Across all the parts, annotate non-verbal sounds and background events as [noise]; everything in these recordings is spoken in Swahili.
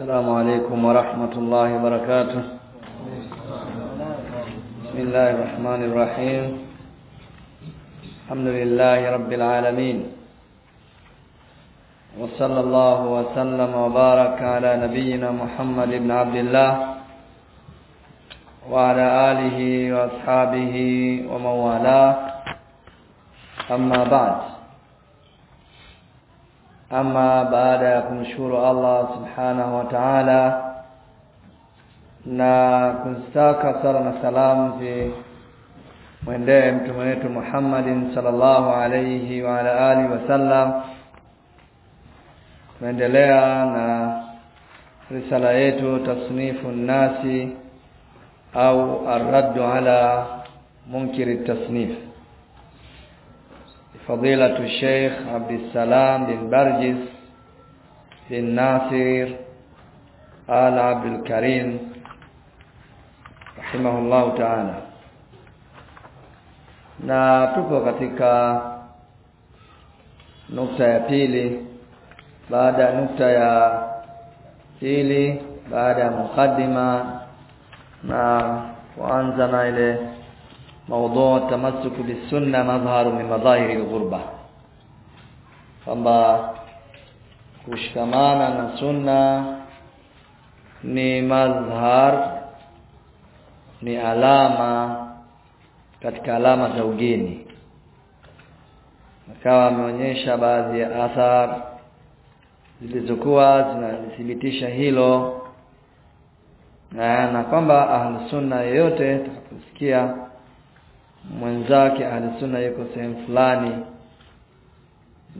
السلام عليكم ورحمة الله وبركاته. بسم الله الرحمن الرحيم. الحمد لله رب العالمين. وصلى الله وسلم وبارك على نبينا محمد بن عبد الله وعلى آله وأصحابه ومن والاه أما بعد. Ama baada ya kumshukuru Allah subhanahu wa ta'ala na kustaka sala na salamu zi mwendee mtume wetu Muhammadin sallallahu alayhi wa ala alihi wasallam tunaendelea na risala yetu tasnifu nasi au arraddu ala munkiri tasnif فضيلة الشيخ عبد السلام بن برجس بن ناصر آل عبد الكريم رحمه الله تعالى na tupo katika nukta ya pili baada ya nukta ya pili baada ya mukaddima na kuanza na ile موضوع التمسك بالسنة مظهر من مظاهر الغربة kwamba kushikamana na sunna ni mazhar ni alama katika alama za ugeni akawa ameonyesha baadhi ya athar zilizokuwa zinathibitisha hilo na, na kwamba ahlusunna yeyote atakaposikia mwenzake ahlusunna yuko sehemu fulani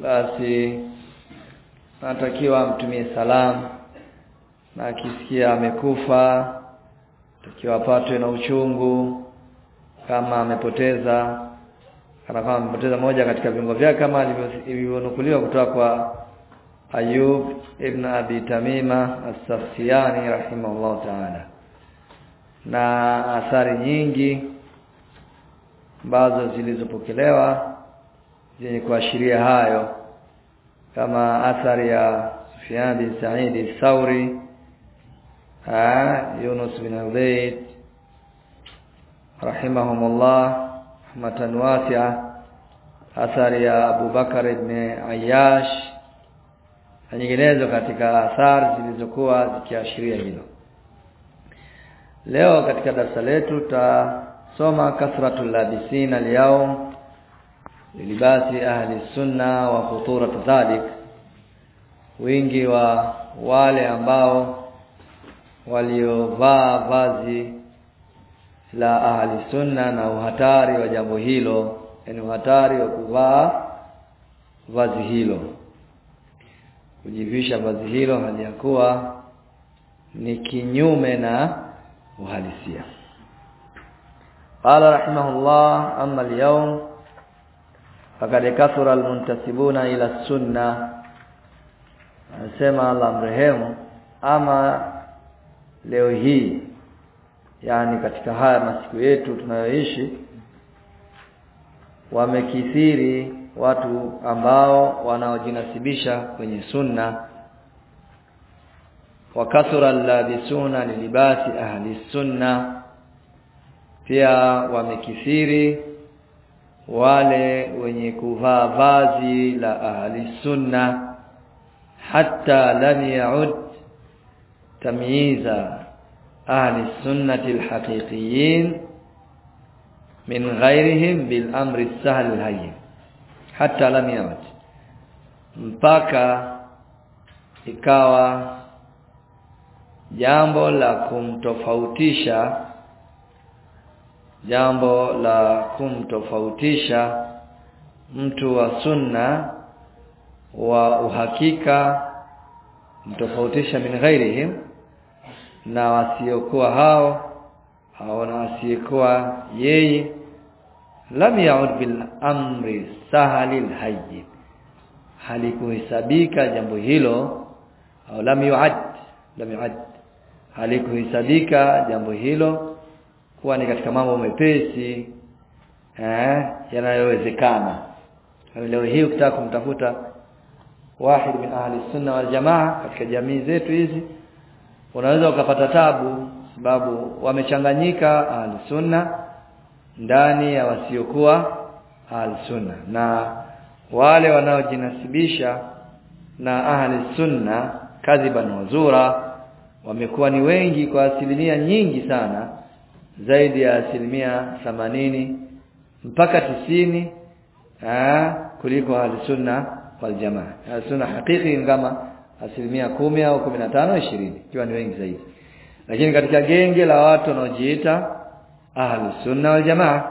basi anatakiwa amtumie salamu na akisikia amekufa takiwa apatwe na uchungu kama amepoteza kana kama amepoteza moja katika viungo vyake kama ilivyonukuliwa kutoka kwa Ayub ibn Abi Tamima As-Safsiyani rahimahullah ta'ala. Na athari nyingi ambazo zilizopokelewa zenye kuashiria hayo kama athari ya Sufyan bin Sa'id al-Thawri Yunus bin Ubayd rahimahumullah rahmatan wasi'a athari ya Abu Bakar ibn Ayyash na nyinginezo katika athari zilizokuwa zikiashiria hilo. Leo katika darasa letu ta soma kasratul labisin al-yawm libasi ahli sunna wa khuturat dhalik wingi wa wale ambao waliovaa vazi la ahli sunna na uhatari wa jambo hilo yani uhatari wa kuvaa vazi hilo. Kujivisha vazi hilo hali ya kuwa ni kinyume na uhalisia Qala rahimahullah amma al-yawm faqad kathura al-muntasibuna ila sunnah. Anasema Allah mrehemu ama leo hii yani katika haya masiku yetu tunayoishi wamekithiri watu ambao wanaojinasibisha kwenye sunna wa kathura allabisuna lilibasi ahli sunna pia wamekithiri wale wenye kuvaa vazi la ahli sunna hatta lam yaud tamyiza ahli sunnati alhaqiqiyin min ghairihim bil amri sahl alhayy hatta lam yaud. Mpaka ikawa jambo la kumtofautisha jambo la kumtofautisha mtu wa sunna wa uhakika mtofautisha min ghairihim na wasiokuwa hao hao na wasiokuwa yeye lam yaud bil amri sahalil hayy. Halikuhesabika jambo hilo au lam yuad lam yuad halikuhesabika jambo hilo kuwa ni katika mambo mepesi eh yanayowezekana. Leo hii ukitaka kumtafuta wahid min ahli sunna wal jamaa katika jamii zetu hizi unaweza ukapata tabu sababu wamechanganyika ahli sunna ndani ya wasiokuwa ahli sunna. Na wale wanaojinasibisha na ahli sunna kadhiban wazura wamekuwa ni wengi kwa asilimia nyingi sana zaidi ya asilimia themanini mpaka tisini aa, kuliko ahli sunna wal jamaa. Ahli sunna hakiki kama asilimia kumi au kumi na tano ishirini ikiwa ni wengi zaidi. Lakini katika genge la watu wanaojiita ahli sunna wal jamaa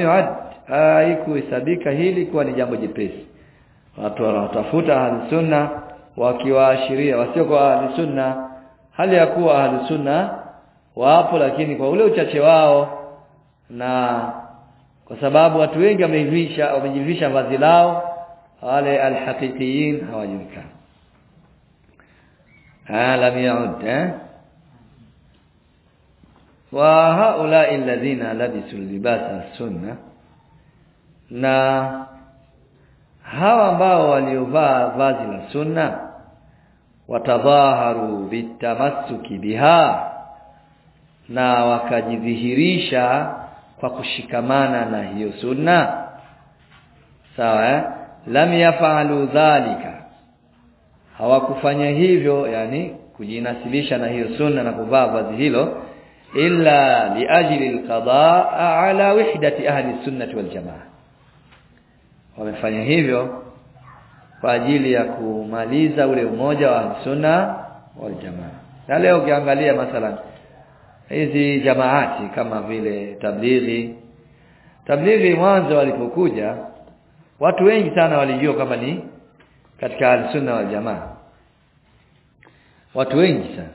yuad haikuhesabika hili kuwa ni jambo jepesi. Watu wanaotafuta ahli sunna wakiwaashiria wasio kwa ahli sunna hali ya kuwa ahli sunna wapo lakini kwa ule uchache wao na kwa sababu watu wengi wamejivisha wamejivisha vazi lao wale alhaqiqiyin hawajulikani. Alam yaud eh? Wa haula alladhina labisu libasa sunna na hawa ambao waliovaa vazi la sunna watadhaharu bitamassuki biha na wakajidhihirisha kwa kushikamana na hiyo sunna. Sawa eh? lam yafalu dhalika. Hawakufanya hivyo yani kujinasibisha na hiyo sunna na kuvaa vazi hilo illa liajli alqada ala wihdati ahli sunnah wal jamaa. Wamefanya hivyo kwa ajili ya kumaliza ule umoja wa sunna wal jamaa. Na leo ukiangalia mathalan hizi jamaati kama vile tablighi. Tablighi mwanzo walipokuja watu wengi sana walijua kama ni katika al-sunna wal jamaa watu wengi sana.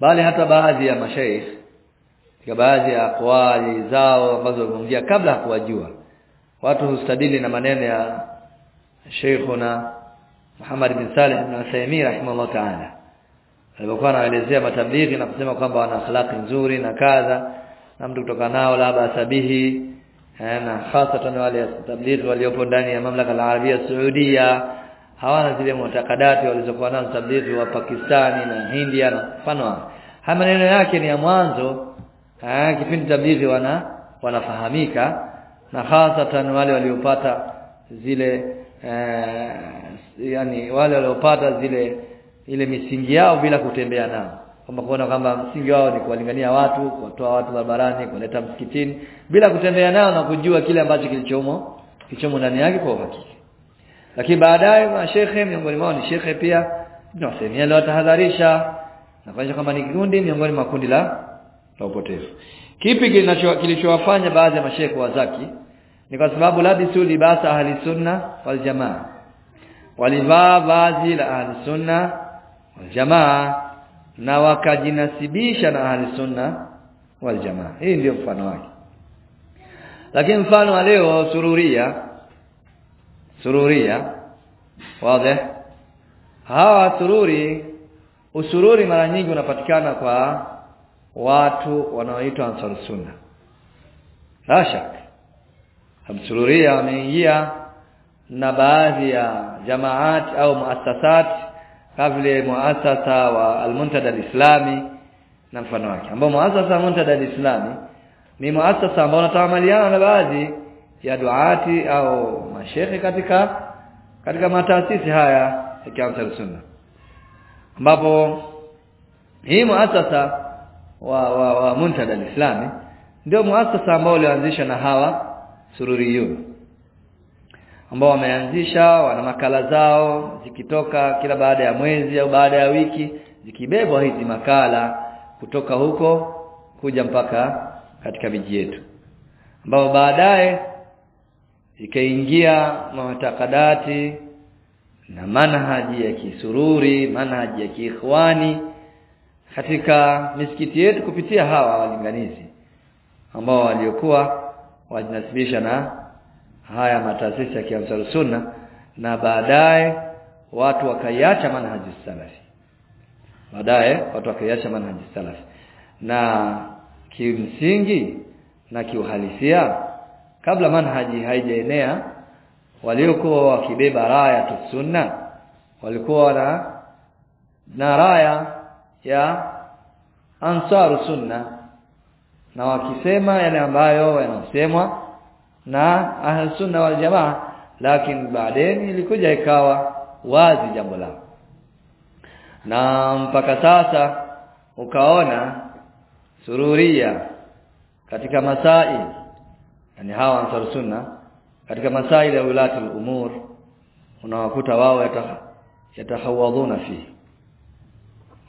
Bali hata baadhi ya mashaikh katika baadhi ya aqwali zao ambazo wameongea kabla hakuwajua watu hustadili na maneno ya Sheikhuna Muhammad bin Saleh bin Uthaymeen rahimahullah ta'ala alipokuwa anaelezea matablighi na kusema kwamba wana akhlaqi nzuri na kadha na mtu kutoka nao labda sabihi na hasatan wale tablighi waliopo ndani ya mamlaka ya Arabia Saudia hawana zile mtakadati walizokuwa nazo tablighi wa Pakistani na India na mfano haya maneno yake ni ya mwanzo kipindi tablighi wana wanafahamika na hasatan wale waliopata zile eh, yani wale waliopata zile ile misingi yao bila kutembea nao. Kama kuona kwamba msingi wao ni kuwalingania watu kuwatoa watu barabarani kuleta msikitini bila kutembea nao na kujua kile ambacho kilichomo kilichomo ndani yake kwa uhakika. Lakini baadaye mashehe miongoni mwao ni shekhe pia ndio semia leo tahadharisha na kuonyesha kwamba ni kikundi miongoni mwa kundi la la upotevu. Kipi kilichowafanya baadhi ya mashekhe wazaki ni kwa sababu labisu libasa ahli sunna wal jamaa. Walivaa vazi la ahli sunna jamaa na wakajinasibisha na ahli sunna wal jamaa hii ndio mfano wake. Lakini mfano wa leo sururia. Sururia. Wazi. Hawa sururi usururi mara nyingi unapatikana kwa watu wanaoitwa ansar sunna. La shaka Hamsururia wameingia na baadhi ya jamaat au muassasat kama vile muasasa wa Almuntada Alislami na mfano wake. Ambao muasasa wa Muntada Al-Islami ni muasasa ambao unatamaliana na baadhi ya duati au mashehe katika katika mataasisi haya ya Kiamsal Sunna. Ambapo hii muasasa wa, wa, wa Muntada Al-Islami ndio muasasa ambao ulianzishwa na hawa sururiyun ambao wameanzisha wana makala zao zikitoka kila baada ya mwezi au baada ya wiki zikibebwa hizi makala kutoka huko kuja mpaka katika miji yetu. Ambao baadaye ikaingia matakadati na manhaji ya kisururi manhaji ya kiikhwani katika misikiti yetu kupitia hawa walinganizi ambao waliokuwa wajinasibisha na haya mataasisi ya Kiamsal Sunna na baadaye watu wakaiacha manhaji salafi baadaye watu wakaiacha manhaji salafi na kimsingi na kiuhalisia kabla manhaji haijaenea waliokuwa wakibeba raya tu sunna walikuwa na na raya ya ansaru sunna. Na wakisema yale ambayo yanasemwa na ahlusunna wal jamaa lakini baadaye ilikuja ikawa wazi jambo lao. Na mpaka sasa ukaona sururia katika masai yani hawa ansar sunna katika masaili ya ulati umur unawakuta wao yatahawadhuna fi.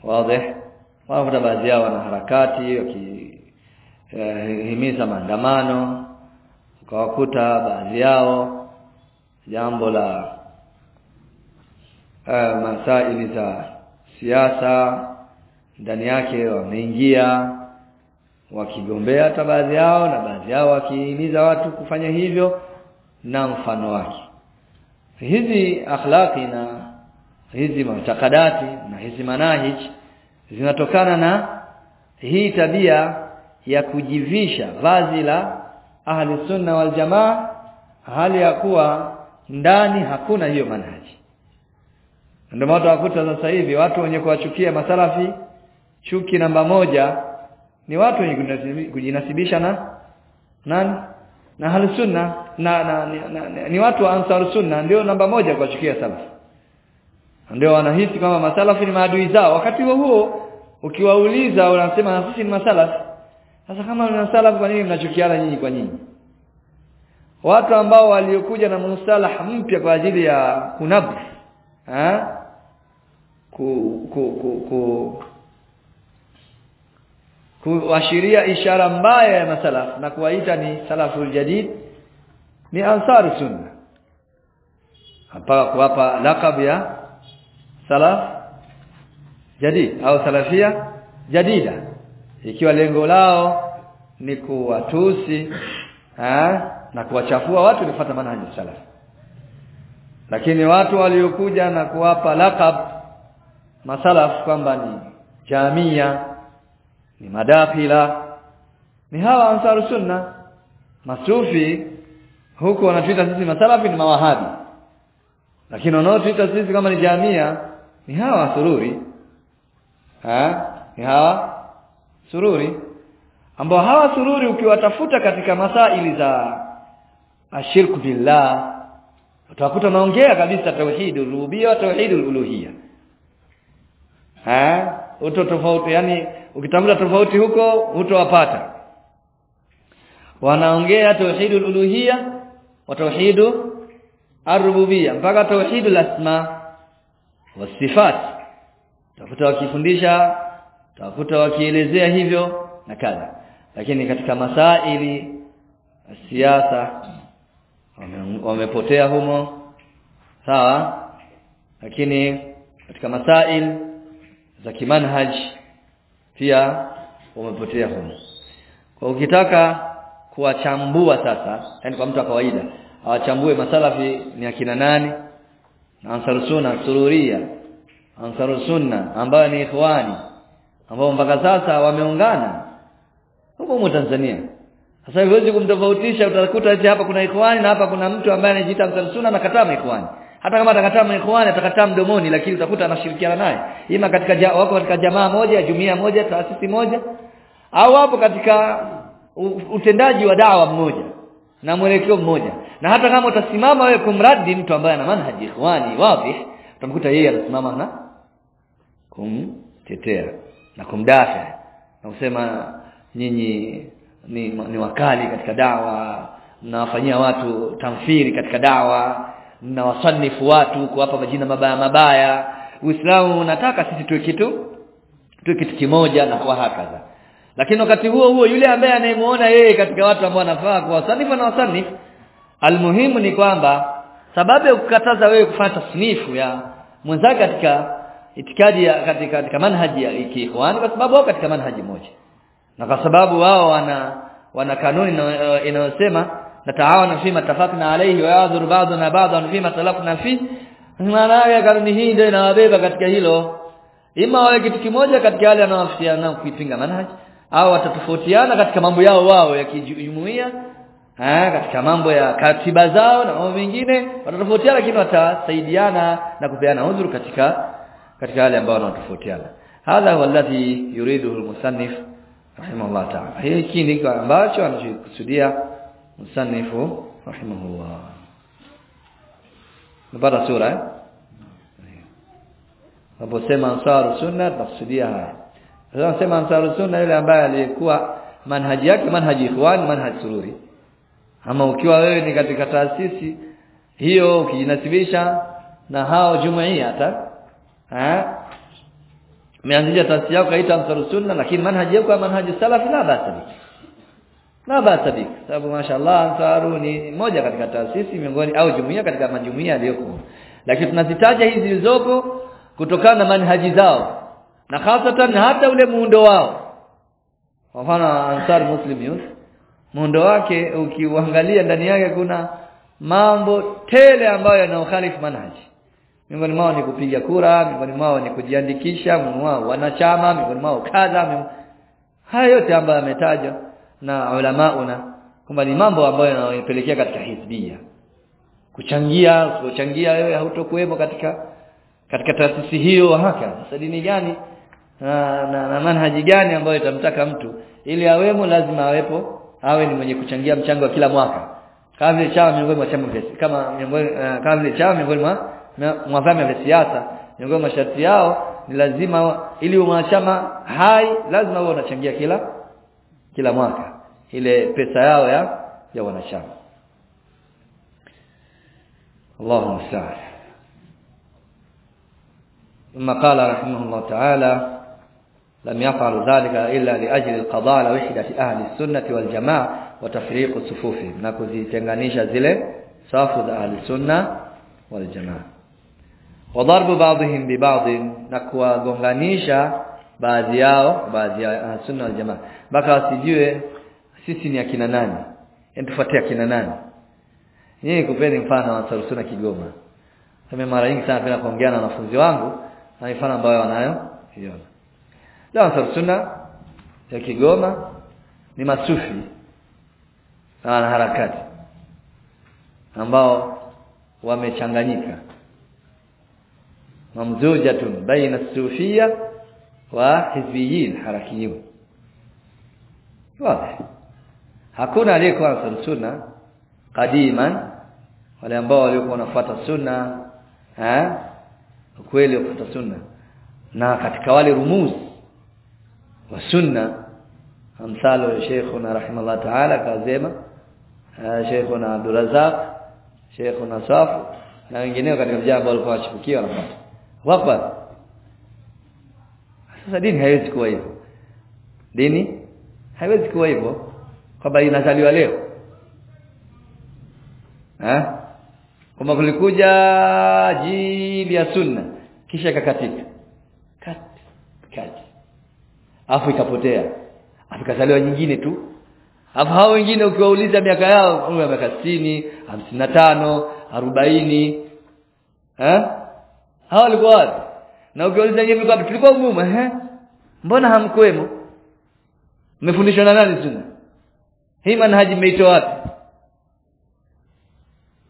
Wazi. Wao baadhi yao wana harakati wakihimiza eh, maandamano ukawakuta baadhi yao jambo la eh, masaili za siasa ndani yake wameingia wakigombea hata baadhi yao na baadhi yao wakihimiza watu kufanya hivyo na mfano wake. Hizi akhlaqi na hizi mtakadati na hizi manahij zinatokana na hii tabia ya kujivisha vazi la ahli sunna wal jamaa hali ya kuwa ndani hakuna hiyo manhaji. Ndio maana wakuta sasa hivi watu wenye kuwachukia masalafi chuki namba moja ni watu wenye kujinasibisha na nani? Na ahli sunna na, na, na, na, na ni watu wa ansar sunna ndio namba moja kuwachukia salafi. Ndio wanahisi kama masalafi ni maadui zao. Wakati huo huo ukiwauliza unasema sisi ni masalafi sasa kama masalafi kwa nini mnachukiana nyinyi kwa nyinyi? Watu ambao waliokuja na mustalah mpya kwa ajili ya kunabu eh ku ku ku, ku kuashiria ishara mbaya ya masalaf na kuwaita ni salafu jadid ni ansar sunna. Hapa kuwapa laqab ya salaf jadid au salafia jadida ikiwa lengo lao ni kuwatusi eh, na kuwachafua watu kufuata manhaji salaf. Lakini watu waliokuja na kuwapa laqab masalaf kwamba ni jamia ni madafila ni hawa ansaru sunna. Masufi huko wanatuita sisi masalafi ni mawahabi. Lakini wanaotuita sisi kama ni jamia ni hawa sururi ha? ni hawa sururi ambao hawa sururi ukiwatafuta katika masaili za ashirku billah utakuta naongea kabisa tauhid rububia tauhid uluhiyya. Eh uto tofauti yani ukitamka tofauti huko utowapata wanaongea tauhidu uluhiyya wa tauhidu ar-rububiyya mpaka tauhidul asma wasifat utakuta wakifundisha utakuta wakielezea hivyo na kadha. Lakini katika masaili siasa wamepotea humo. Sawa? Lakini katika masail za kimanhaj pia wamepotea humo. Kwa ukitaka kuwachambua sasa yani kwa mtu wa kawaida awachambue masalafi ni akina nani? Ansarusuna sururia. Ansar sunna ambayo ni ikhwani ambao mpaka sasa wameungana. Huko Tanzania. Sasa huwezi kumtofautisha utakuta eti hapa kuna ikhwani na hapa kuna mtu ambaye anajiita msunna sunna na kataa ikhwani hata kama atakataa ikhwani atakataa mdomoni lakini utakuta anashirikiana naye. Ima katika wako katika jamaa moja jumuiya moja taasisi moja. Au wapo katika utendaji wa dawa mmoja na mwelekeo mmoja. Na hata kama utasimama wewe kumradi mtu ambaye ana manhaji ikhwani wapi utamkuta yeye anasimama na kumtetea na kumdafa na kusema nyinyi ni, ni wakali katika dawa mnawafanyia watu tamfiri katika dawa mnawasanifu watu kuwapa majina mabaya mabaya. Uislamu unataka sisi tuwe kitu tuwe kitu kimoja na kwa hakaza lakini wakati huo huo yule ambaye anayemuona yeye katika watu ambao anafaa kuwasanifu na wasanifu almuhimu ni kwamba sababu ya kukataza wewe kufanya tasnifu ya mwenzake katika itikadi ya katika, katika manhaji ya ikhwan kwa sababu wao katika manhaji moja. Na kwa sababu wao wana wana kanuni inayosema nataawana fi matafaqna alayhi wa yadhur ba'duna ba'dan fi matalaqna fi maana ya kanuni hii ndio inawabeba katika hilo. Ima wawe kitu kimoja katika yale anayofikiana kuipinga manhaji au watatofautiana katika mambo yao wao ya kijumuiya Ha, katika mambo ya katiba zao na mambo mengine watatofautiana lakini watasaidiana na kupeana udhuru katika katika yale ambao wanatofautiana hadha huwa alladhi yuriduhu almusannif rahimahullah ta'ala hiki ni ambacho anachokusudia musannifu rahimahullah napata sura eh Naposema ansaru sunna tafsidia haya. Sasa sema ansaru sunna yule ambaye aliyekuwa manhaji yake manhaji ikhwan manhaji sururi. Ama ukiwa wewe ni katika taasisi hiyo ukijinasibisha na hao jumuiya hata eh taasisi yako kaita Ansar sunna lakini manhaji yako manhaji salafi la basa bik. La bik. Sababu mashaallah ansaru ni moja katika taasisi miongoni au jumuiya katika majumuiya yaliyoko Lakini tunazitaja hizi zilizopo kutokana na manhaji zao na hasatan hata ule muundo wao kwa mfano Ansar Muslim Youth muundo wake ukiuangalia ndani yake kuna mambo tele ambayo yanaokhalifu manhaji miongoni mwao ni kupiga kura miongoni mwao ni kujiandikisha miongoni mwao wanachama miongoni mwao kadha haya yote ambayo yametajwa na ulamauna kwamba ni mambo ambayo yanayopelekea katika hizbia. Kuchangia usipochangia wewe hautokuwepo katika katika taasisi hiyo haka sasa dini gani na, na, na manhaji gani ambayo itamtaka mtu? Ili awemo lazima awepo awe ni mwenye kuchangia mchango wa kila mwaka. Kama vile chama miongoni mwa chama kama miongoni uh, kama chama miongoni mwa mwa vyama vya siasa miongoni mwa masharti yao ni lazima ili mwanachama hai lazima uwe unachangia kila kila mwaka ile pesa yao ya ya wanachama Allahu musta'an ثم قال رحمه الله تعالى لم يفعل ذلك إلا لأجل القضاء على وحدة أهل السنة والجماعة وتفريق صفوفهم نكوزitenganisha zile safu za ahli sunna wal jamaa wadarbu ba'dihim bi ba'd na kuwagonganisha baadhi yao baadhi ya sunna wal jamaa. Mpaka wasijue sisi ni akina nani tufuatie akina nani. Yeye kupeni mfano wa sunna Kigoma. Kama mara nyingi sana napenda kuongea na wanafunzi wangu na mifano ambayo wanayo hiyo. Leo Sunna ya Kigoma ni masufi na wanaharakati ambao wamechanganyika mamzujatun baina sufia wa hizbiyin harakiyun wazi. Hakuna aliyekuwa na Sunna kadiman wale ambao waliokuwa wanafuata sunna eh kweli wafuata sunna na katika wale rumuzi wa sunna amsalo sheikhuna rahimahullah ta'ala kazema sheikhuna abdurazzaq Razak sheikhuna Safu na wengineo katika vijana ambao walikuwa wachipukia wanapata wapa sasa dini haiwezi kuwa hivyo. Dini haiwezi kuwa hivyo kwamba inazaliwa leo. Eh kama kulikuja jili ya sunna kisha kakatika kati kati afu ikapotea. Afu ikazaliwa nyingine tu. Afu hao wengine ukiwauliza miaka yao miaka 60 55 40 eh hao walikuwa wapi? Na ukiuliza nyinyi mlikuwa tulikuwa nyuma eh mbona hamkwemo mmefundishwa na nani sunna? Hii manhaji mmeitoa wapi?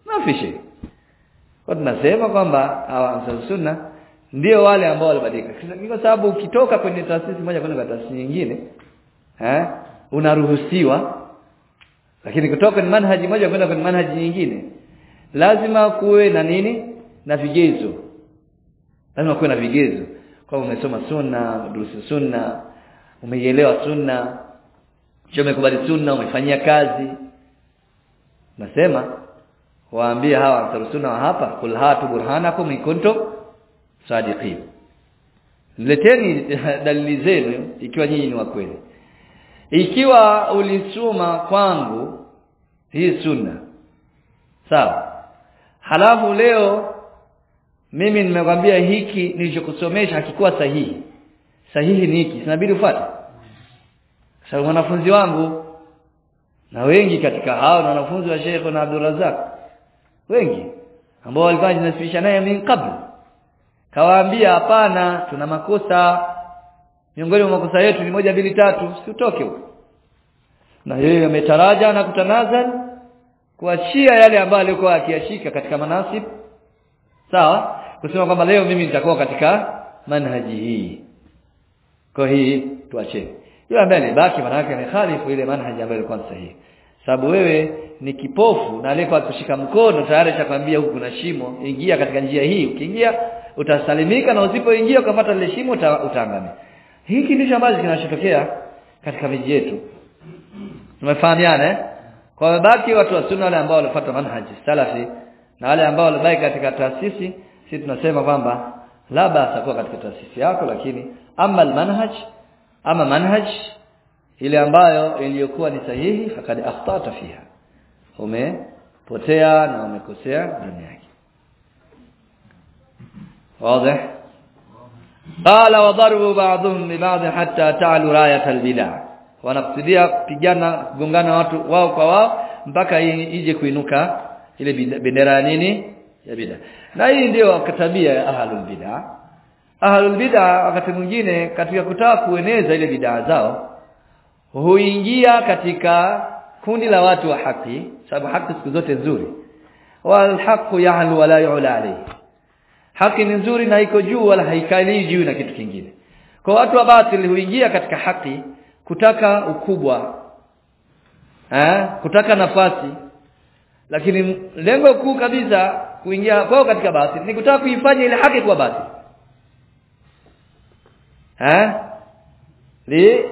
Mafishi kwa tunasema kwamba hawa sunna ndio wale ambao walibadilika. Kwa sababu ukitoka kwenye taasisi moja kwenda taasisi nyingine eh unaruhusiwa. Lakini kutoka kwenye manhaji moja kwenda kwenye manhaji nyingine lazima kuwe na nini? Na vigezo lazima kuwe na vigezo. Kwa umesoma sunna durusu sunna umeielewa sunna sio umekubali sunna umefanyia kazi. Nasema waambie hawa sunna wa hapa kul hatu burhanakum in kuntum sadiqin. Leteni [laughs] dalili zenu ikiwa nyinyi ni wa kweli. Ikiwa ulisoma kwangu hii sunna. Sawa. Halafu leo mimi nimekwambia hiki nilichokusomesha hakikuwa sahihi. Sahihi ni hiki sinabidi ufuate. Sababu wanafunzi wangu na wengi katika hao na wanafunzi wa Sheikh na Abdul Razak wengi ambao walikuwa wanajinasibisha naye min kabla kawaambia hapana tuna makosa. Miongoni mwa makosa yetu ni moja mbili tatu usitoke huko. Na yeye ametaraja na kutanazal kuachia yale ambayo alikuwa akiyashika katika manasib sawa? Kusema kwamba leo mimi nitakuwa katika manhaji hii. Kwa hii tuache. Yule ambaye alibaki ni khalifu ile manhaji ambayo ilikuwa sahihi. Sababu wewe ni kipofu na aliyekuwa kushika mkono tayari chakwambia huku kuna shimo ingia katika njia hii. Ukiingia utasalimika na usipoingia ukapata lile shimo utaangamia. Hiki ndicho ambacho kinachotokea katika miji yetu. Tumefahamiana eh? Kwa mabaki watu wa sunna wale ambao walifuata manhaji salafi na wale ambao walibaki katika taasisi si tunasema kwamba labda atakuwa katika taasisi yako lakini ama almanhaj ama manhaj ile ambayo iliyokuwa ni sahihi fakad akhtata fiha. Umepotea na umekosea ndani yake. Wazi? Qala wadharbu ba'dhum bi ba'd hatta ta'lu rayat al-bid'ah wanakusudia kupigana kugongana watu wao kwa wao mpaka ije kuinuka ile bendera ya nini? Ya bid'a. Na hii ndio tabia ya ahlul bid'a. Ahlul bid'a wakati mwingine katika kutaka kueneza ile bid'a zao huingia katika kundi la watu wa haki sababu haki siku zote nzuri. Wal haqu ya'lu wa la yu'la alayhi. Haki ni nzuri na iko juu wala haikali juu na kitu kingine. Kwa watu wa batili huingia katika haki kutaka ukubwa eh kutaka nafasi lakini lengo kuu kabisa kuingia kwao katika basi ni kutaka kuifanya ile haki kuwa basi eh li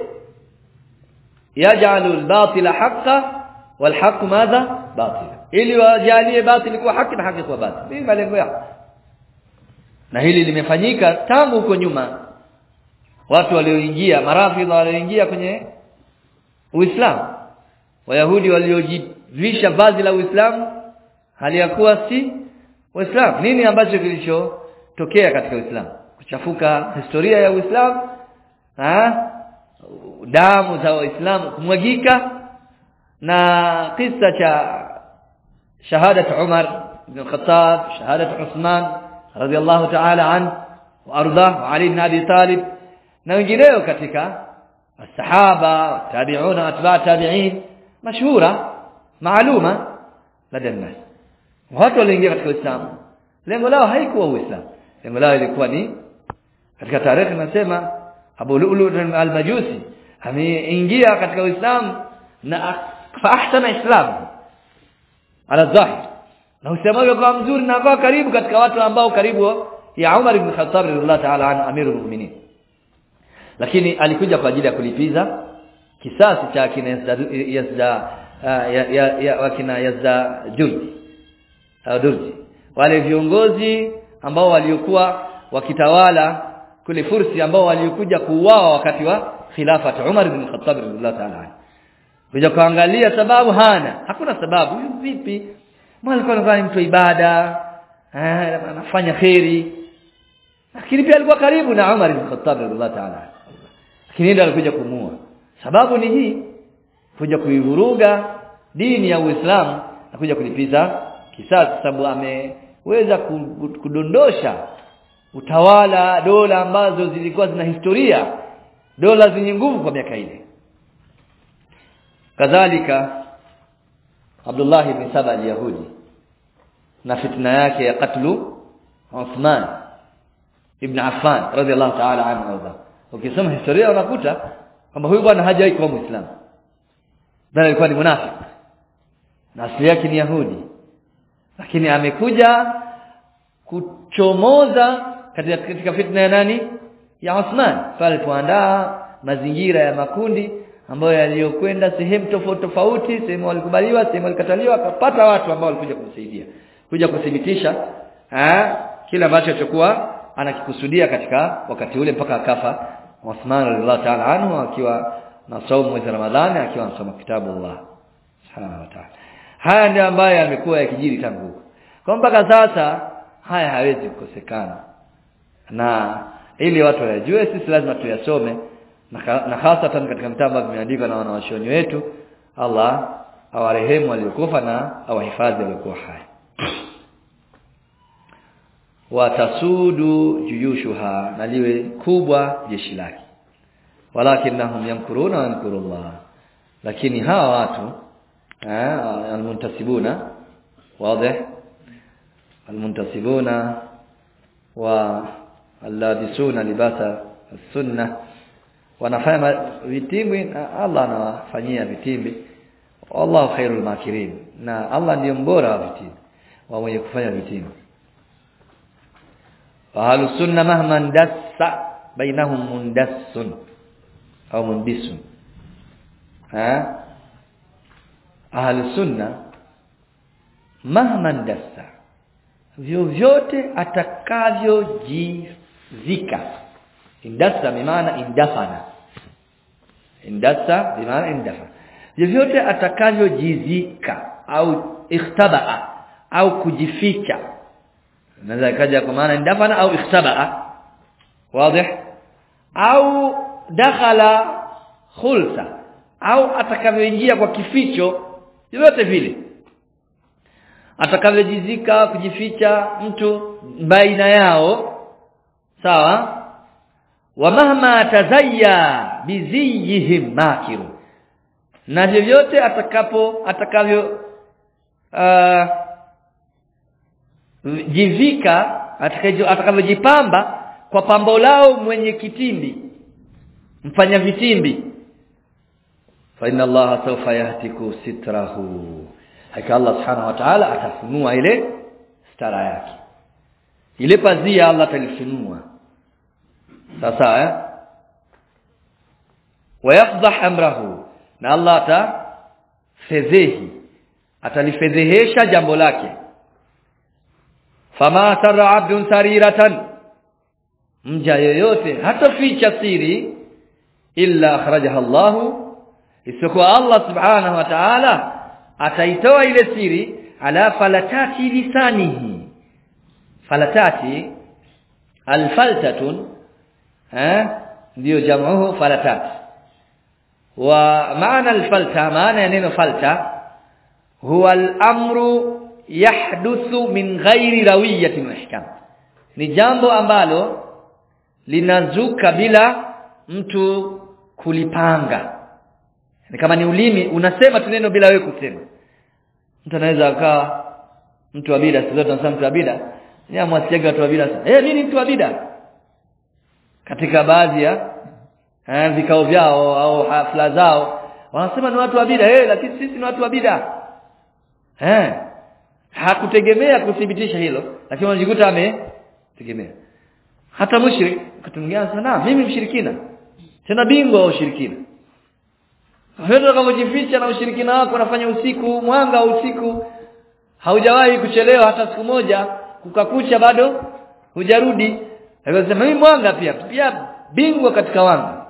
yaj'alu al-batila haqqan wal haqq madha batila. Ili wajalie batili kuwa haki na haki kuwa batili hivi malengo yao. Na hili limefanyika tangu huko nyuma. Watu walioingia marafidha walioingia kwenye Uislamu. Wayahudi waliojivisha vazi la Uislamu hali ya kuwa si Waislamu nini ambacho kilichotokea katika Uislamu kuchafuka historia ya Uislamu damu za Waislamu kumwagika na kisa cha shahadat Umar ibn Khattab shahadat Uthman radhiallahu ta'ala an wa ardah Ali ibn Abi Talib na wengineo katika masahaba tabi'una atba' tabi'in mashhura maaluma lada nas watu waliingia katika Uislamu. Lengo lao haikuwa Uislamu. Lengo lao ilikuwa ni katika tarehe nasema Abu Lu'lu' al-Majusi ameingia katika Uislamu na ahsana Islam. Ala zahir. Na Uislamu ulikuwa mzuri na kwa karibu katika watu ambao karibu ya Umar ibn Khattab radhiallahu ta'ala an amirul mu'minin. Lakini alikuja kwa ajili ya kulipiza kisasi cha kina Yazda ya, ya, ya wakina Yazda Jurdi au Durji wale viongozi ambao waliokuwa wakitawala kule Fursi ambao waliokuja kuuawa wakati wa khilafa Umar ibn Khattab radhiallahu ta'ala kuja kuangalia sababu hana. Hakuna sababu. Vipi? Mwalikuwa alikuwa anafanya mtu ibada? Anafanya khairi lakini pia alikuwa karibu na Umar ibn Khattab radhiallahu ta'ala lakini ndio alikuja kumua sababu ni hii kuja kuivuruga dini ya Uislamu na kuja kulipiza kisasi sababu ameweza kudondosha utawala dola ambazo zilikuwa zina historia dola zenye nguvu kwa miaka ile. Kadhalika Abdullah ibn Saba al-Yahudi na fitna yake ya katlu Uthman ibn Affan radhiallahu ta'ala anhu. Ukisoma historia unakuta kwamba huyu bwana hajawahi kuwa muislamu bali alikuwa ni munafiki. Na asili yake ni Yahudi. Lakini amekuja kuchomoza katika, katika fitna ya nani? Ya Uthman pale alipoandaa mazingira ya makundi ambayo yaliyokwenda sehemu tofauti tofauti sehemu walikubaliwa sehemu walikataliwa akapata watu ambao walikuja kumsaidia. Kuja kuthibitisha eh kile ambacho alichokuwa anakikusudia katika wakati ule mpaka akafa Uthman radhiallahu ta'ala anhu akiwa na saumu mwezi Ramadhani akiwa anasoma kitabu Allah subhanahu wa ta'ala. Haya ndio ambayo yamekuwa yakijiri tangu huko. Kwa mpaka sasa haya hawezi kukosekana. Na ili watu wajue sisi lazima tuyasome na, hasatan hasa katika vitabu vimeandikwa na wanawashoni wetu Allah awarehemu waliokufa na awahifadhi waliokuwa hai. Watasudu juyushuha na liwe kubwa jeshi lake walakinnahum yamkuruna yamkurullah. Lakini hawa watu eh, almuntasibuna wazi almuntasibuna wa alladisuna libasa sunna wanafanya vitimbi na Allah anawafanyia vitimbi. Wallahu khairul makirin. Na Allah ndiye mbora wa vitimbi wa mwenye kufanya vitimbi. Wa sunna mahman dassa bainahum mundassun au mbisu ha? Ahli sunna mahma dasa vyovyote atakavyojizika. Indasa bimaana indafana. Indasa bimaana indafana. Vyovyote atakavyojizika au ikhtabaa au kujificha. Naweza kaja kwa maana indafana au ikhtabaa. Wazi? Au dakhala khulsa au atakavyoingia kwa kificho vyovyote vile. Atakavyojizika kujificha mtu baina yao sawa? Wa mahma tazayya biziyihim makiru. Na vyovyote atakapo atakavyo uh, jivika atakavyojipamba kwa pambo lao mwenye kitimbi mfanya vitimbi. Fa inna allaha sawfa yahtiku sitrahu. Hakika Allah subhanahu wa ta'ala atafunua ile stara yake. Ile pazia Allah atalifunua. Sasa eh? Wayafdhah amrahu. Na Allah atafedhehi. Atalifedhehesha jambo lake. Fama tara abdun sariratan. Mja yoyote hataficha siri illa akhrajaha Allah isipokuwa Allah subhanahu wa ta'ala ataitoa ile siri ala falatati lisanihi. Falatati alfaltatun eh ndio jamuhu falatat. Wa maana alfalta maana ya neno falta huwa al-amru yahduthu min ghairi rawiyatin ihkam ni jambo ambalo linazuka bila mtu kulipanga. Ni kama ni ulimi unasema tu neno bila wewe kusema. Mtu anaweza akawa mtu wa bida sio tunasema mtu wa bida. Ni amwasiaga watu wa bida eh nini mtu wa bida? Katika baadhi ya eh, vikao vyao au hafla zao wanasema ni watu wa bida. Eh lakini sisi ni watu wa bida. Eh hakutegemea kuthibitisha hilo lakini unajikuta ametegemea hata mushrik kutungia sana mimi mshirikina tena bingwa wa ushirikina. Hata kama na ushirikina wako unafanya usiku mwanga wa usiku haujawahi kuchelewa hata siku moja kukakucha bado hujarudi. Akasema mimi mwanga pia pia bingwa katika wanga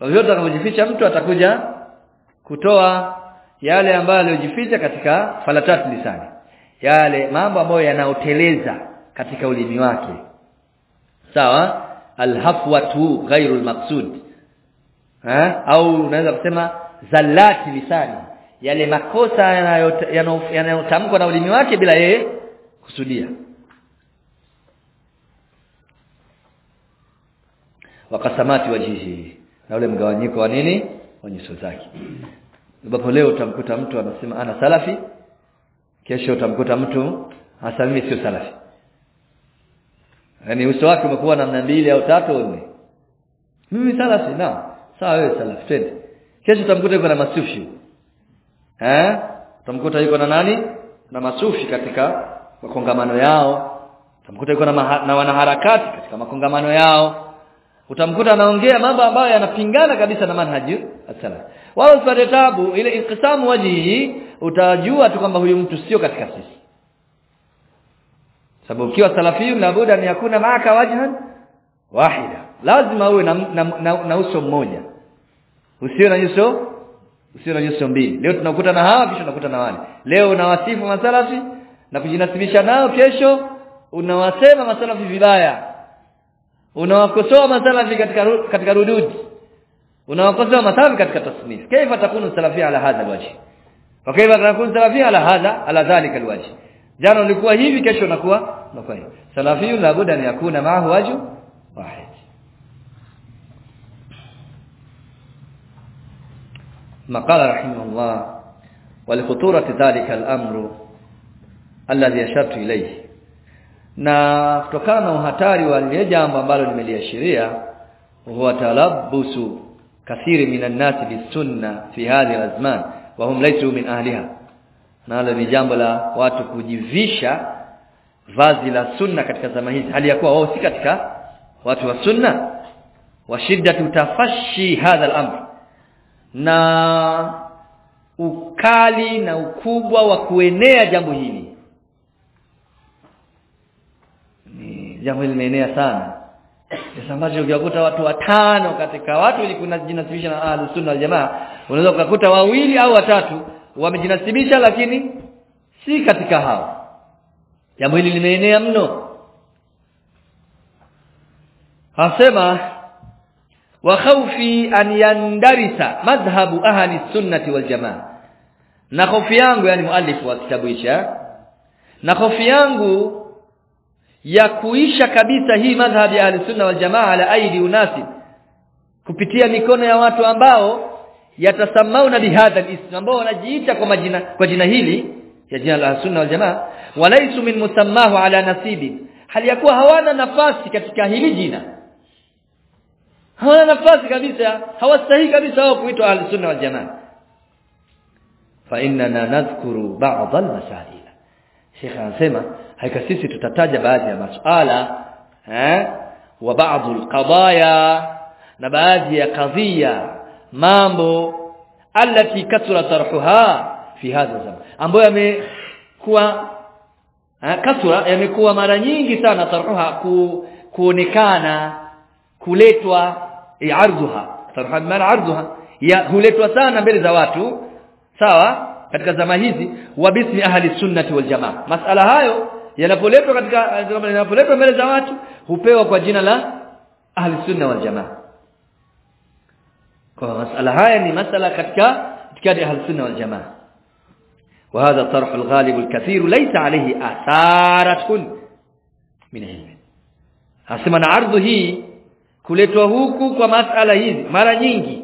kama atakapojificha mtu atakuja kutoa yale ambayo aliyojificha katika falatati lisani. Yale mambo ambayo yanaoteleza katika ulimi wake. Sawa alhafwatu ghairu almaqsud au unaweza kusema zalati lisani. Yale makosa yanayotamkwa na ulimi wake bila yeye kusudia. Wakasamati wajihi na ule mgawanyiko wa nini? Wa nyuso zake. Ambapo leo utamkuta mtu anasema ana salafi kesho utamkuta mtu hasa mimi sio salafi yaani uso wake umekuwa namna mbili au tatu nne mimi salafi na sawa wewe salafi twende. Kesho utamkuta yuko na masufi eh utamkuta yuko na nani? Na masufi katika makongamano yao. Utamkuta yuko na, na wanaharakati katika makongamano yao. Utamkuta anaongea mambo ambayo yanapingana kabisa na manhaji as-salaf. Wala usipate tabu ile inqisamu wajihi utajua tu kwamba huyu mtu sio katika sisi sababu ukiwa salafiyun labuda ni yakuna maaka wajhan wahida. Lazima uwe na, na, na, na uso mmoja. Usio na uso usio na uso mbili. Leo tunakuta na hawa kisha tunakuta na wale. Leo unawasifu masalafi na kujinasibisha nao kesho unawasema masalafi vibaya. Unawakosoa masalafi katika katika rududi unawakosoa masalafi katika tasnif. Kaifa takunu salafi ala hadha alwajh? Wa kaifa takunu salafi ala hadha ala dhalika alwajh jana ulikuwa hivi kesho unakuwa unakuwa hivi. Salafiyu labuda ni yakuna maahu waju wahid. Maqala rahimahullah walikuturati dhalika al-amru alladhi ashartu ilayhi. Na kutokana na uhatari wa lile jambo ambalo nimeliashiria huwa talabusu kathiri minan nasi bisunna fi hadhihi al-azman wa hum laysu min ahliha nalo ni jambo la watu kujivisha vazi la sunna katika zama hizi. Hali ya kuwa wao si katika watu wa sunna. Wa shiddatu tafashi hadha al-amr. Na ukali na ukubwa wa kuenea jambo hili. Ni jambo hili limeenea sana. Ambacho ukiwakuta watu watano katika watu ili kunajinasibisha na ahlus sunna wal jamaa unaweza ukakuta wawili au watatu wamejinasibisha lakini si katika hao. Jambo hili limeenea mno. Hasema wa khawfi an yandarisa madhhabu ahli sunnati wal jamaa. Na hofu yangu yani muallifu wa kitabu hichi na hofu yangu ya kuisha kabisa hii madhhabi ya ahli sunna wal jamaa ala aidi unasi kupitia mikono ya watu ambao yatasamauna bihadha al-ism ambao wanajiita kwa majina kwa jina hili ya jina la sunna wal jamaa walaisu min musammahu ala nasibi hali ya kuwa hawana nafasi katika hili jina. Hawana nafasi kabisa hawastahili kabisa wao kuitwa ahli sunna wal jamaa. Fa inna nadhkuru ba'd al-masail Sheikh anasema haika sisi tutataja baadhi ya masuala eh wa bad al-qadaya na baadhi ya kadhia mambo allati kasura tarhuha fi hadha zaman. Ambayo yamekuwa kasura yamekuwa mara nyingi sana tarhuha ku, kuonekana kuletwa ardhuha tarhuha maana ardhuha ya huletwa sana mbele za watu sawa katika zama hizi wa bismi ahli sunnati wal jamaa. Masala hayo yanapoletwa katika yanapoletwa mbele za watu hupewa kwa jina la ahli sunna wal jamaa kwa masala haya ni masala katika itikadi ahli sunna wal jamaa وهذا الطرح الغالب الكثير ليس عليه اثارة من علم asema na ardhi hii kuletwa huku kwa masala hizi mara nyingi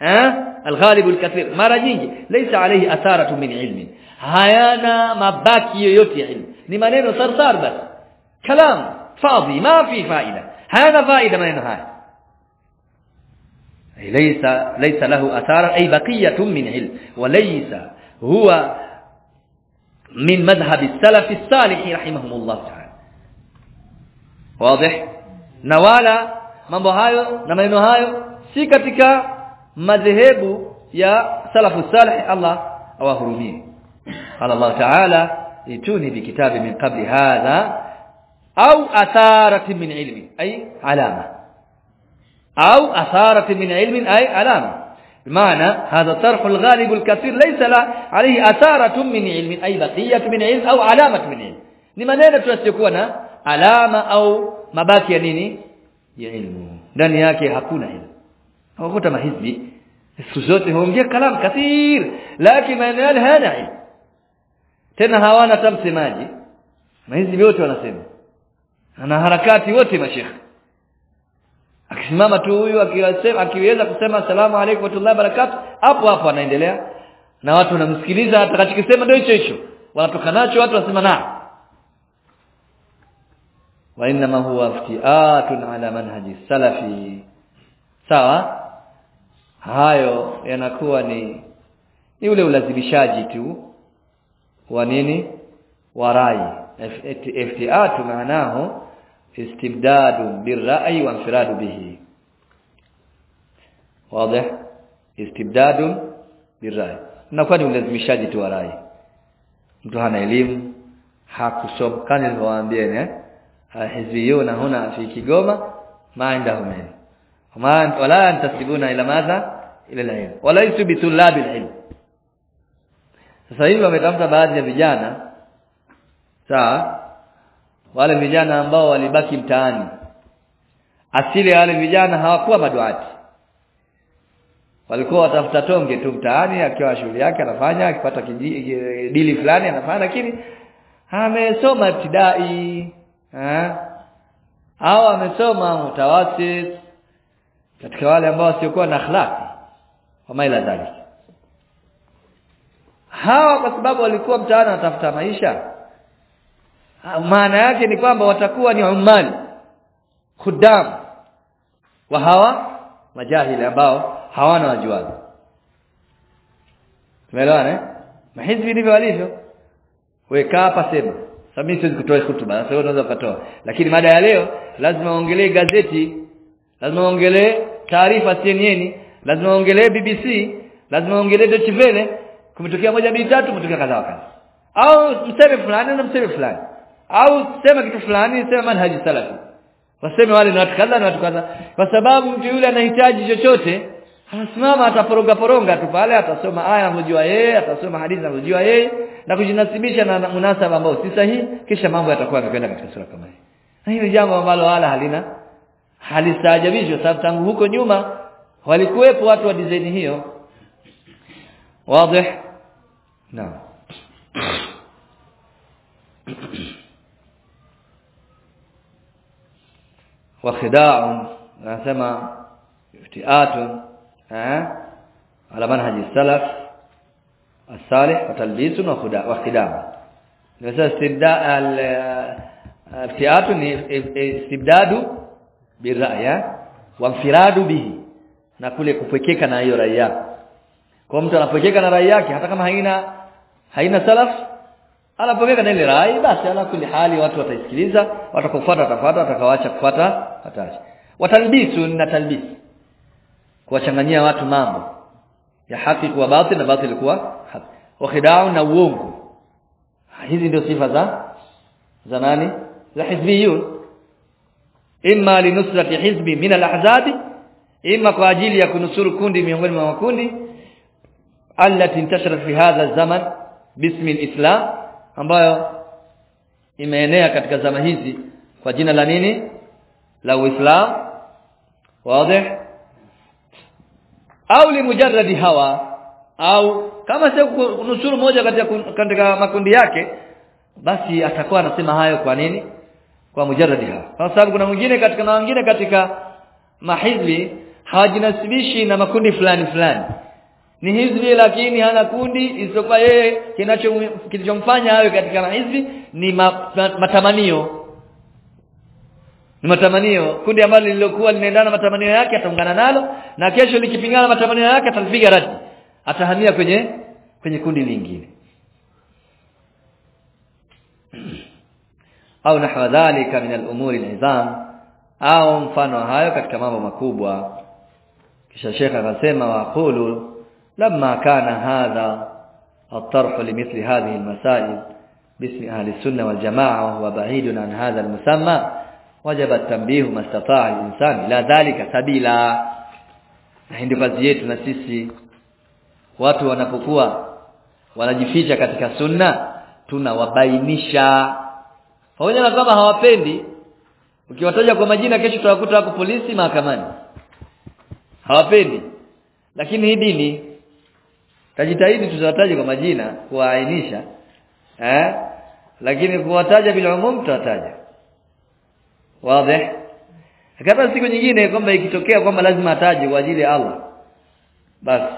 eh alghalib alkathir mara nyingi laysa alayhi atharatu min ilmi hayana mabaki yoyote ya ilmu ni maneno sarsar bas kalam fadhi ma fi faida hayana faida maneno haya ليس ليس له اثار اي بقيه من علم وليس هو من مذهب السلف الصالح رحمهم الله تعالى واضح نوالا mambo hayo na maneno hayo si katika madhehebu ya salafu salih Allah awahurumie qala Allah ta'ala ituni bikitabi min qabli hadha au atharati min ilmi ay alama أو أثارة من علم أي علامة بمعنى هذا الطرح الغالب الكثير ليس عليه أثارة من علم أي بقية من علم أو علامة من علم. لماذا نتوستكونا علامة أو مباكي نيني؟ يعلم دانياكي حقونا علم. وقلت ما هزبي السجوتي هو مجيه كلام كثير. لكن ما ينال هذا علم. تنهوانا تمسي ماجي. ما هزبي وتي ولا سيمي أنا حركاتي وتي ما شيخ. Akisimama tu huyu akiwasema akiweza kusema asalamu alaykum wa rahmatullahi hapo hapo anaendelea. Na watu wanamsikiliza atakachokisema ndio hicho hicho. Wanatoka nacho watu wasema na wa inma huwa iftiatun ala manhaji salafi. Sawa? Hayo yanakuwa ni ni ule ulazimishaji tu wa nini? Wa rai. Iftiatu maanahu استبداد بالرأي وانفراد به واضح استبداد بالرأي inakuwa ni ulazimishaji tu wa rai mtu hana elimu hakusoma kani nilivyowaambia eh hizbiyuna huna fi Kigoma ma indahum ilm wama wala antasibuna ila madha ila ilm wala yusu bitulabi ilm sasa hivi wametafuta baadhi ya vijana sawa wale vijana ambao walibaki mtaani. Asili ya wale vijana hawakuwa maduati. Walikuwa watafuta tonge tu mtaani akiwa shughuli yake anafanya akipata dili fulani anafanya lakini amesoma ibtidai eh au amesoma mutawasit katika wale ambao wasiokuwa na akhlaq kama ila dhalika hawa kwa sababu walikuwa mtaani anatafuta maisha maana yake ni kwamba watakuwa ni ummal khudam wa hawa majahili ambao hawana wajuaji. Tumeelewana eh? Mahizbi ndivyo walivyo. Weka hapa sema. Sasa siwezi kutoa hutuba sasa unaweza kutoa lakini mada ya leo lazima ongelee gazeti lazima ongelee taarifa CNN lazima ongelee BBC lazima ongelee Deutsche Welle. Kumetokea moja mbili tatu kumetokea kadhaa kadhaa au mseme fulani na mseme fulani au sema kitu fulani sema manhaji salafi. Waseme wale ni watu kadha na watu kadha kwa sababu mtu yule anahitaji chochote anasimama ataporonga poronga tu pale atasoma aya anajua yeye atasoma hadithi anajua yeye na kujinasibisha na munasaba ambao si sahihi kisha mambo yatakuwa yamekwenda katika sura kama hii. Na hili jambo ambalo wala halina halistaajabishwa sababu tangu huko nyuma walikuwepo watu wa design hiyo. Wazi? Naam وخداع نسمى افتئات على منهج السلف الصالح وتلبيس وخداع وخداع نسمى استبداء افتئات استبداد بالرأي وانفراد به na kule kupwekeka na hiyo rai yako kwa mtu anapwekeka na rai yake hata kama haina haina salaf anapokea na ile rai basi ala kuli hali watu wataisikiliza watakofuata watafuata watakawaacha kufuata wataacha. Watalbisu na talbisi kuwachanganyia watu mambo ya haki kuwa batil na batil kuwa haki. Wa khida'u na uongo. Hizi ndio sifa za za nani? Za hizbiyun. Imma linusrati hizbi min al-ahzabi imma kwa ajili ya kunusuru kundi miongoni mwa makundi allati intasharat fi hadha zaman bismi al-islam ambayo imeenea katika zama hizi kwa jina la nini? La Uislamu. Wazi? Au limujarradi hawa au kama sio kunusuru moja katika katika makundi yake basi atakuwa anasema hayo kwa nini? Kwa mujarradi hawa. Kwa sababu kuna mwingine katika na wengine katika mahizbi hawajinasibishi na makundi fulani fulani ni hizbi lakini hana kundi isipokuwa yeye kinacho kilichomfanya awe katika mahizbi ni ma, ma, matamanio. Ni matamanio. Kundi ambalo lililokuwa linaendana matamanio yake ataungana nalo na kesho likipingana matamanio yake atalipiga radi. Atahamia kwenye kwenye kundi lingine. [clears throat] Au nahwa dhalika min al-umuri al-izam au mfano hayo katika mambo makubwa. Kisha shekha akasema waqulu لما كان هذا الطرح لمثل هذه المسائل باسم أهل السنة والجماعة وهو بعيد عن هذا المسمى وجب التنبيه ما استطاع الإنسان إلى ذلك سبيلا ndio kazi yetu na sisi watu wanapokuwa wanajificha katika sunna tunawabainisha pamoja na kama hawapendi ukiwataja kwa majina kesho tutawakuta wako polisi mahakamani hawapendi lakini hii dini tajitahidi tusiwataje kwa majina kuwaainisha eh lakini kuwataja bila umum tutataja wazi hata siku nyingine kwamba ikitokea kwamba lazima ataje kwa ajili ya Allah basi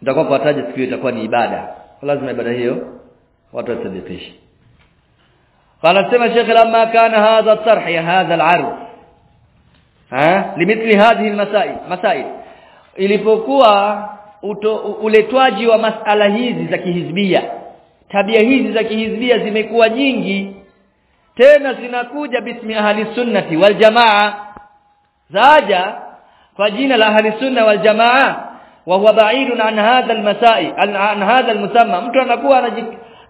nitakuwa kuwataja siku hiyo itakuwa ni ibada lazima ibada hiyo watu wathibitishe قال سمع الشيخ لما كان هذا الطرح هذا العرض ها لمثل هذه المسائل مسائل ilipokuwa uletwaji wa masala hizi za kihizbia. Tabia hizi za kihizbia zimekuwa nyingi. Tena zinakuja bismi ahli sunnati wal jamaa. Zaja kwa jina la ahli sunna wal jamaa wa huwa ba'idun an hadha al masai an hadha al musamma. Mtu anakuwa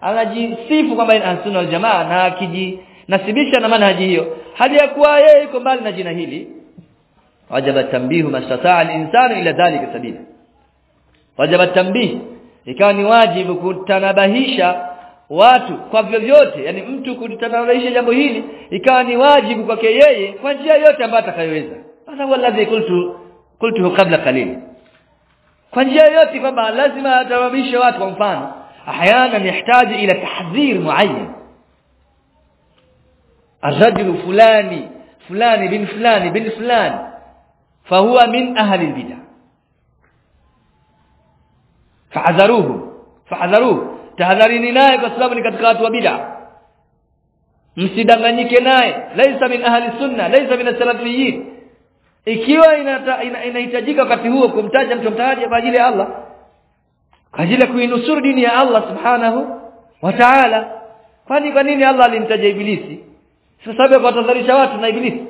anajisifu kwamba ni ahli sunna wal jamaa na akijinasibisha na manhaji hiyo. Hali ya kuwa yeye yuko mbali na jina hili. Wajaba tambihu mastataa al-insanu ila dhalika sabila wajaba tambih ikawa ni wajibu kutanabahisha watu kwa vyovyote yani mtu kutanabahisha jambo hili ikawa ni wajibu kwake yeye kwa njia yote ambayo atakayoweza hasa wallahi qultu qultu qabla qalil kwa njia yote kwamba lazima atanabahishe watu kwa mfano ahyana yahitaji ila tahdhir muayyan الرجل فلاني فلان بن فلان بن فلان فهو من أهل البدع fahadharuhu fahadharuhu tahadharini naye kwa sababu ni katika watu wa bid'a. Msidanganyike naye. Laisa min ahli sunna laisa min salafiyin ikiwa inahitajika ina, ina wakati huo kumtaja mtu mtaje kwa ajili ya Allah kwa ajili ya kuinusuru dini ya Allah subhanahu wa ta'ala kwani kwa nini Allah alimtaja ibilisi? Sasa sababu kwa watu na ibilisi.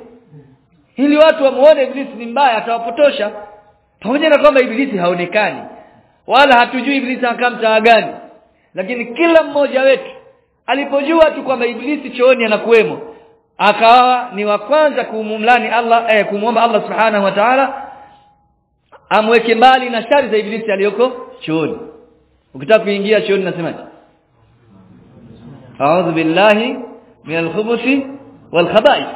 Ili watu wamuone ibilisi ni mbaya atawapotosha. Pamoja na kwamba ibilisi haonekani wala hatujui iblisi anakaa mtaa gani. Lakini kila mmoja wetu alipojua tu kwamba iblisi chooni anakuwemo akawa ni wa kwanza kumumlani Allah eh, kumuomba Allah subhanahu wa ta'ala amweke mbali na shari za iblisi aliyoko chooni. Ukitaka kuingia chooni nasemaje? A'udhu billahi minal khubuthi wal khaba'ith.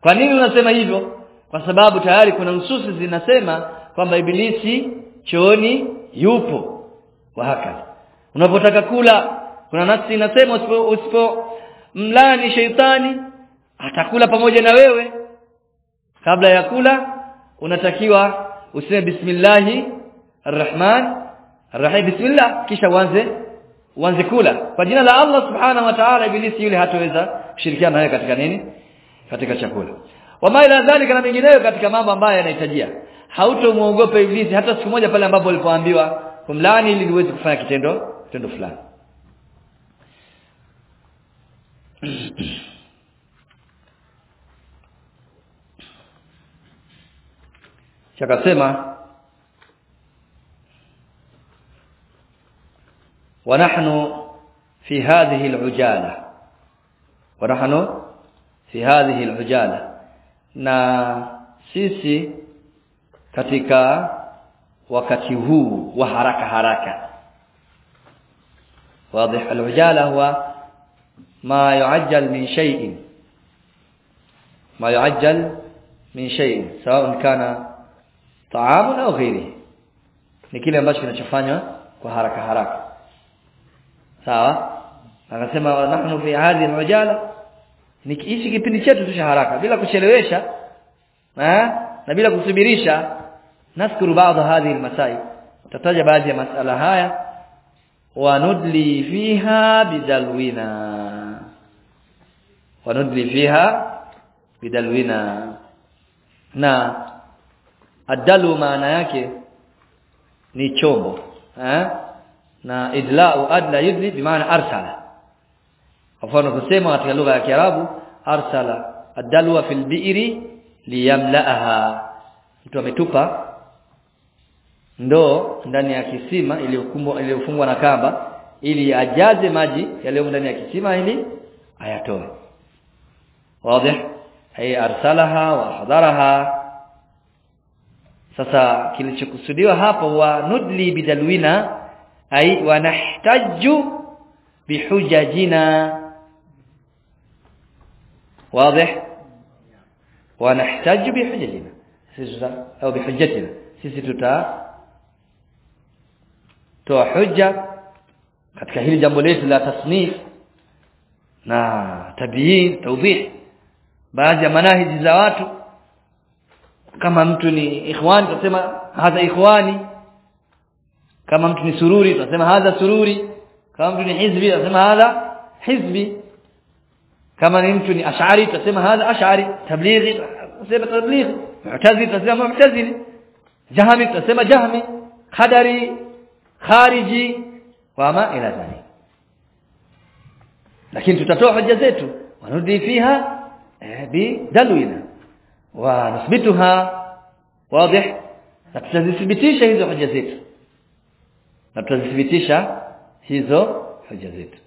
Kwa nini unasema hivyo? Kwa sababu tayari kuna nususi zinasema kwamba ibilisi chooni yupo. Kwa haka unapotaka kula kuna nafsi inasema usipo, usipo mlani sheitani atakula pamoja na wewe. Kabla ya kula unatakiwa useme bismillahi arrahman arrahim bismillah kisha uanze uanze kula. Kwa jina la Allah subhanahu wa ta'ala ibilisi yule hataweza kushirikiana nawe katika nini? Katika chakula. Wama ila dhalika na mengineyo katika mambo ambayo yanahitajia hautomuogopa ibilisi hata siku moja pale ambapo ulipoambiwa kumlaani ili uweze kufanya kitendo kitendo fulani [clears throat] shakasema ونحن في هذه العجالة ونحن في هذه العجالة na sisi katika wakati huu wa haraka haraka. Wazi alujala huwa ma yuajjal min shay'in. Ma yuajjal min shay'in. Sawa kana taamu au ghairi ni kile ambacho kinachofanywa kwa haraka haraka. Sawa? Anasema nahnu fi hadhi alujala ni hichi kipindi chetu cha haraka bila kuchelewesha eh, na bila kusubirisha naskuru baadhi hadhi al-masai tataja baadhi ya masala haya. بدلونا nudli fiha bidalwina. Wa nudli fiha bidalwina. Na adalu maana yake ni chombo eh na idla'u adla yudli bimaana arsala. Mfano kusema katika lugha ya Kiarabu arsala adalwa fil bi'ri liyamla'aha. Mtu ametupa ndoo ndani ya kisima iliyokumbwa iliyofungwa na kamba ili ajaze maji yaliyo ndani ya kisima ili ayatoe. Wazi. Hai arsalaha wa hadaraha sasa kilichokusudiwa hapo wa nudli bidalwina ai wanahtaju bihujajina. Wazi. Wanahtaju bihujajina. Sisi au bihujjatina. Sisi tuta toa hujja katika hili jambo letu la tasnif na tabiin tawdih baadhi ya manahiji za watu kama mtu ni ikhwani tutasema hadha ikhwani kama mtu ni sururi tutasema hadha sururi kama mtu ni hizbi tutasema hadha hizbi kama ni mtu ni ash'ari tutasema hadha ash'ari tablighi tutasema tablighi mu'tazili tutasema mu'tazili jahmi tutasema jahmi qadari khariji wama ila dhalik lakini tutatoa hoja zetu wanudi fiha bi dalwina wa nuthbituha wazi na tutazithibitisha hizo hoja zetu na tutazithibitisha hizo hoja zetu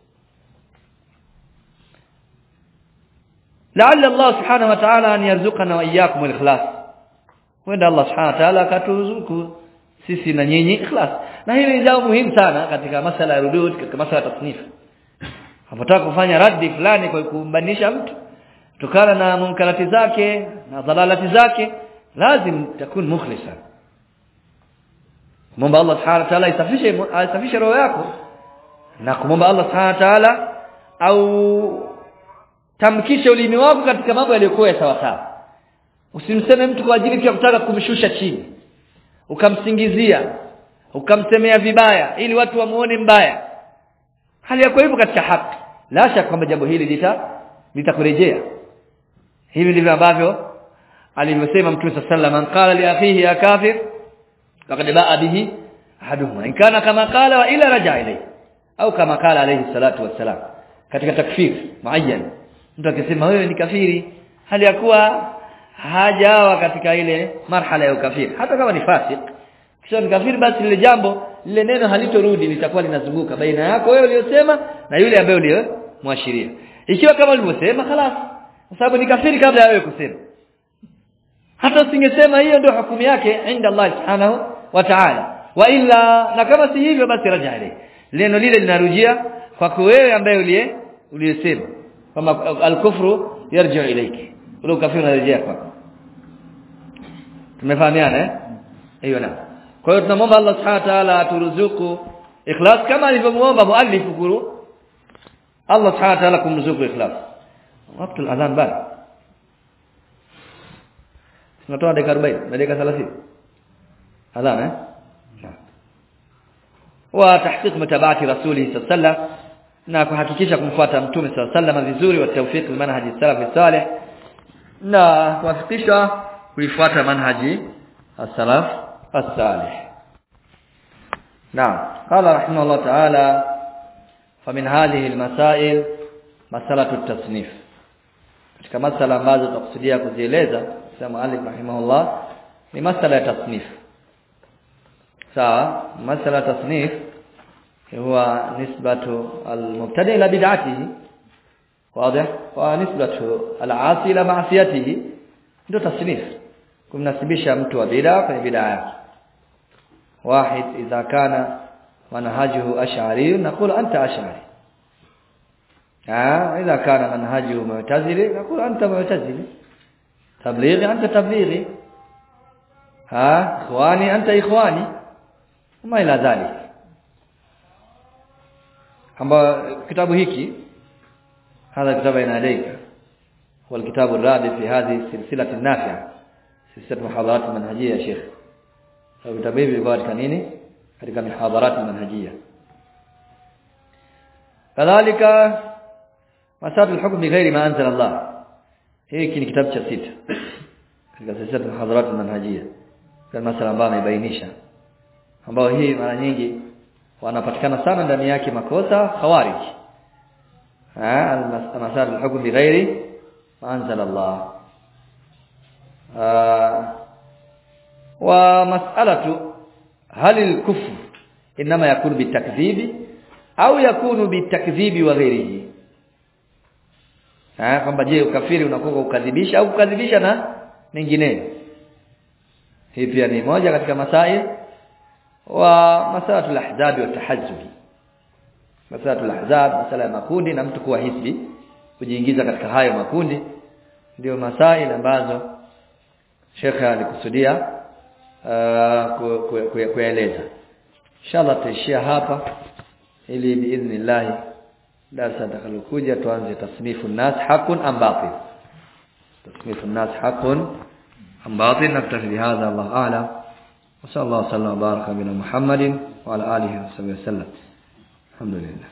لعل الله سبحانه وتعالى أن يرزقنا وإياكم الإخلاص وإن الله سبحانه وتعالى katuruzuku sisi na nyinyi ikhlas. Na hili ni jambo muhimu sana katika masala ya rudud katika masala ya tasnif. Unapotaka kufanya raddi fulani kwa kumbanisha mtu tukana na munkarati zake na dhalalati zake lazim takun mukhlisan. Kumomba Allah subhanahu wa ta'ala isafishe isafishe roho yako na kumomba Allah subhanahu wa ta'ala au tamkishe ulimi wako katika mambo yaliyokuwa ya sawa sawa. Usimseme mtu kwa ajili ya kutaka kumshusha chini ukamsingizia ukamsemea vibaya ili watu wamuone mbaya. Hali yako hivyo katika haki. La shaka kwamba jambo hili lita litakurejea. Hivi ndivyo ambavyo alivyosema mtume sallallahu man qala li akhihi ya kafir faqad ba'a bihi ahaduhuma. In kana kama qala wa ila raja ilayhi au kama qala alayhi salatu wassalam. Katika takfir muayyan mtu akisema wewe ni kafiri hali ya kuwa hajawa katika ile marhala ya ukafiri hata kama ni fasik kisha ni kafiri basi lile jambo lile neno halitorudi litakuwa linazunguka baina yako wewe uliyosema na yule ambaye uliyomwashiria ikiwa kama ulivyosema خلاص kwa sababu ni kafiri kabla ya wewe kusema hata usingesema hiyo ndio hukumu yake inda Allah subhanahu wa ta'ala wa illa na kama si hivyo basi raja ile neno lile linarujia kwako wewe ambaye uliye uliyesema kama al-kufru yarji'u ilayki ule ukafiri unarejea kwako Tumefahamiana eh hiyo na kwa hiyo tunamwomba Allah subhanahu wa ta'ala aturuzuku ikhlas kama alivyomuomba muallif kuru Allah subhanahu wa ta'ala kumruzuku ikhlas wakati al-adhan bado tunatoa dakika 40 na dakika 30 adhan eh wa tahqiq mutabaati rasuli sallallahu na kuhakikisha kumfuata mtume sallallahu vizuri wa tawfiq manhaji salaf salih na kuhakikisha kuifuata manhaji as-salaf as-salih نعم قال رحمه الله تعالى فمن هذه المسائل مسألة التصنيف katika masala ambazo tutakusudia kuzieleza sema Ali rahimahullah ni masala ya tasnif sawa masala ya tasnif huwa nisbatu al-mubtadi ila bid'atihi واضح ونسبة العاصي إلى معصيته ndio tasnif kumnasibisha mtu wa bid'a kwenye bid'a yake. Wahid idha kana manhajuhu ash'ari naqulu anta ash'ari. Ah idha kana manhajuhu mu'tazili naqulu anta mu'tazili. Tablighi anta tablighi. Ha ikhwani anta ikhwani. Kama ila dhalik. Kwamba kitabu hiki hadha kitabu inaeleka. Wal kitabu rabi fi hadhi silsilati nafi'a. سلسلة محاضرات المنهجية يا شيخ. أبو طبيب يبارك نيني هذه محاضرات منهجية. كذلك مسألة الحكم بغير ما أنزل الله. هي كن كتاب شسيت في ست محاضرات منهجية. كان مثلا بامي بينيشا ambao hii mara nyingi wanapatikana sana ndani yake makosa khawarij ha al-masar al-hukm bighairi ma anzal Allah Uh, wa mas'alatu halil kufr inma yakunu bitakdhibi au yakunu bitakdhibi wa ghairihi. Ha kwamba je ukafiri unakuwa ukadhibisha au kukadhibisha na mengineyo. Hii pia ni moja katika masail wa masalatul ahzab wa tahazzubi al-ahzab masala ya makundi na mtu kuwa hisbi kujiingiza katika hayo makundi ndio masail ambazo Sheikh alikusudia kueleza inshallah tutaishia hapa ili biidhnillah darasa takalokuja tuanze tasnifu nas hakun am batil tasnifu nas hakun am batil naktafi bihadha Allah a'lam wa sallallahu sallam baraka bina Muhammadin wa ala alihi wa sahbihi wasallam alhamdulillah